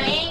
flying.